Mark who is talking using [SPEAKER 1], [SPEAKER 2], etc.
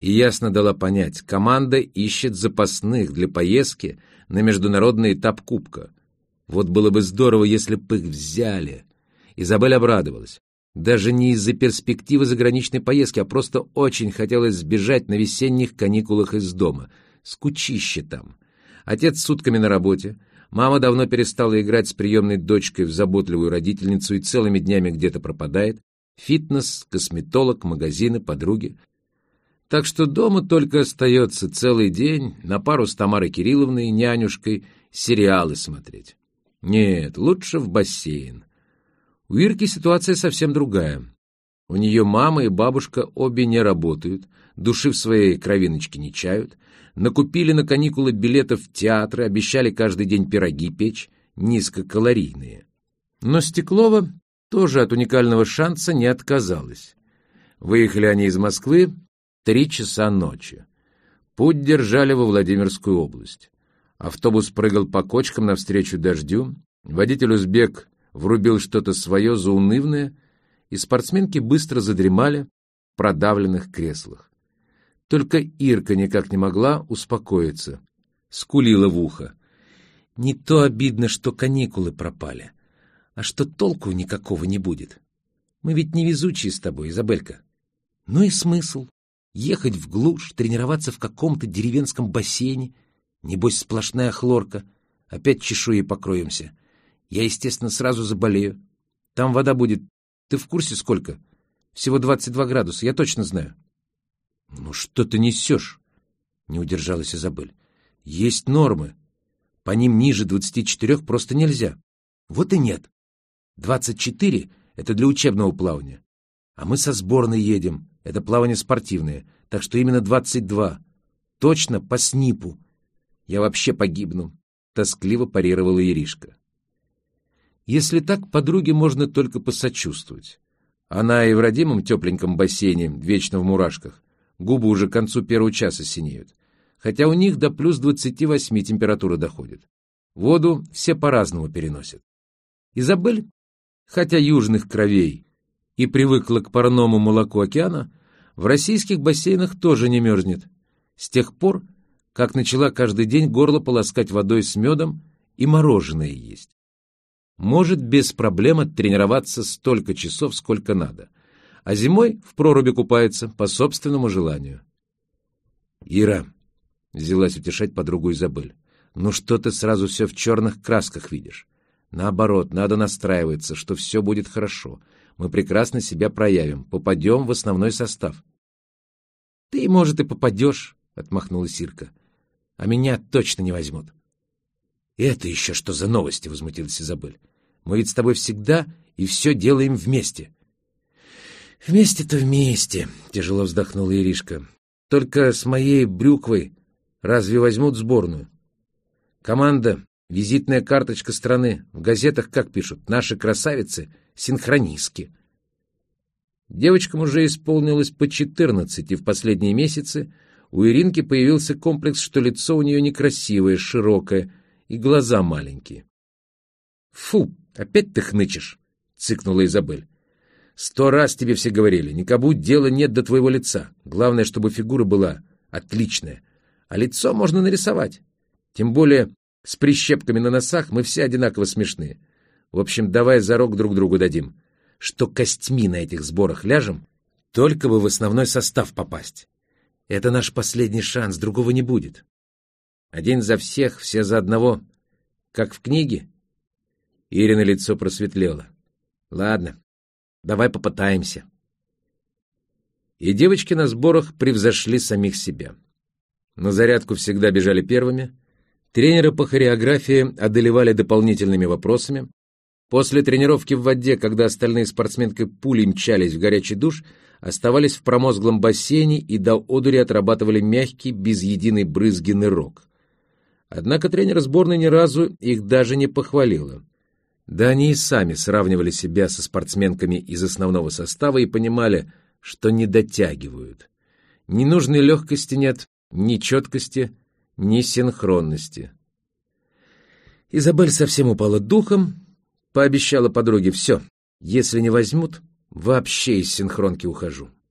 [SPEAKER 1] и ясно дала понять, команда ищет запасных для поездки на международный этап Кубка. Вот было бы здорово, если бы их взяли. Изабель обрадовалась. Даже не из-за перспективы заграничной поездки, а просто очень хотелось сбежать на весенних каникулах из дома. Скучище там. Отец сутками на работе. Мама давно перестала играть с приемной дочкой в заботливую родительницу и целыми днями где-то пропадает. Фитнес, косметолог, магазины, подруги. Так что дома только остается целый день на пару с Тамарой Кирилловной, нянюшкой, сериалы смотреть. Нет, лучше в бассейн. У Ирки ситуация совсем другая. У нее мама и бабушка обе не работают, души в своей кровиночке не чают, накупили на каникулы билетов в театры, обещали каждый день пироги печь, низкокалорийные. Но Стеклова тоже от уникального шанса не отказалась. Выехали они из Москвы Три часа ночи. Путь держали во Владимирскую область. Автобус прыгал по кочкам навстречу дождю, водитель узбек врубил что-то свое заунывное, и спортсменки быстро задремали в продавленных креслах. Только Ирка никак не могла успокоиться. Скулила в ухо. «Не то обидно, что каникулы пропали, а что толку никакого не будет. Мы ведь не везучие с тобой, Изабелька. Ну и смысл? Ехать в глушь, тренироваться в каком-то деревенском бассейне. Небось, сплошная хлорка. Опять чешуей покроемся. Я, естественно, сразу заболею. Там вода будет... Ты в курсе сколько? Всего 22 градуса, я точно знаю. — Ну что ты несешь? — не удержалась Изабель. — Есть нормы. По ним ниже 24 просто нельзя. Вот и нет. 24 — это для учебного плавания. А мы со сборной едем. Это плавание спортивное, так что именно 22. Точно по СНИПу. Я вообще погибну, — тоскливо парировала Иришка. Если так, подруге можно только посочувствовать. Она и в родимом тепленьком бассейне, вечно в мурашках. Губы уже к концу первого часа синеют. Хотя у них до плюс 28 температура доходит. Воду все по-разному переносят. Изабель, хотя южных кровей, и привыкла к парному молоку океана, в российских бассейнах тоже не мерзнет. С тех пор, как начала каждый день горло полоскать водой с медом и мороженое есть. Может без проблем оттренироваться столько часов, сколько надо. А зимой в проруби купается по собственному желанию. «Ира», — взялась утешать подругу Изабель, — «ну что ты сразу все в черных красках видишь? Наоборот, надо настраиваться, что все будет хорошо мы прекрасно себя проявим, попадем в основной состав. — Ты, может, и попадешь, — отмахнулась Ирка. — А меня точно не возьмут. — Это еще что за новости? — возмутилась Изабель. — Мы ведь с тобой всегда и все делаем вместе. — Вместе-то вместе, — тяжело вздохнула Иришка. — Только с моей брюквой разве возьмут сборную? Команда — визитная карточка страны. В газетах как пишут? Наши красавицы — синхронистки. Девочкам уже исполнилось по четырнадцать, и в последние месяцы у Иринки появился комплекс, что лицо у нее некрасивое, широкое, и глаза маленькие. — Фу, опять ты хнычешь, — цыкнула Изабель. — Сто раз тебе все говорили, никому дела нет до твоего лица. Главное, чтобы фигура была отличная. А лицо можно нарисовать. Тем более с прищепками на носах мы все одинаково смешные. В общем, давай зарок друг другу дадим, что костьми на этих сборах ляжем, только бы в основной состав попасть. Это наш последний шанс, другого не будет. Один за всех, все за одного, как в книге. Ирина лицо просветлело. Ладно, давай попытаемся. И девочки на сборах превзошли самих себя. На зарядку всегда бежали первыми. Тренеры по хореографии одолевали дополнительными вопросами. После тренировки в воде, когда остальные спортсменки пулей мчались в горячий душ, оставались в промозглом бассейне и до одури отрабатывали мягкий, без единой брызги нырок. Однако тренер сборной ни разу их даже не похвалила. Да они и сами сравнивали себя со спортсменками из основного состава и понимали, что не дотягивают. Ни нужной легкости нет, ни четкости, ни синхронности. Изабель совсем упала духом, Пообещала подруге, все, если не возьмут, вообще из синхронки ухожу.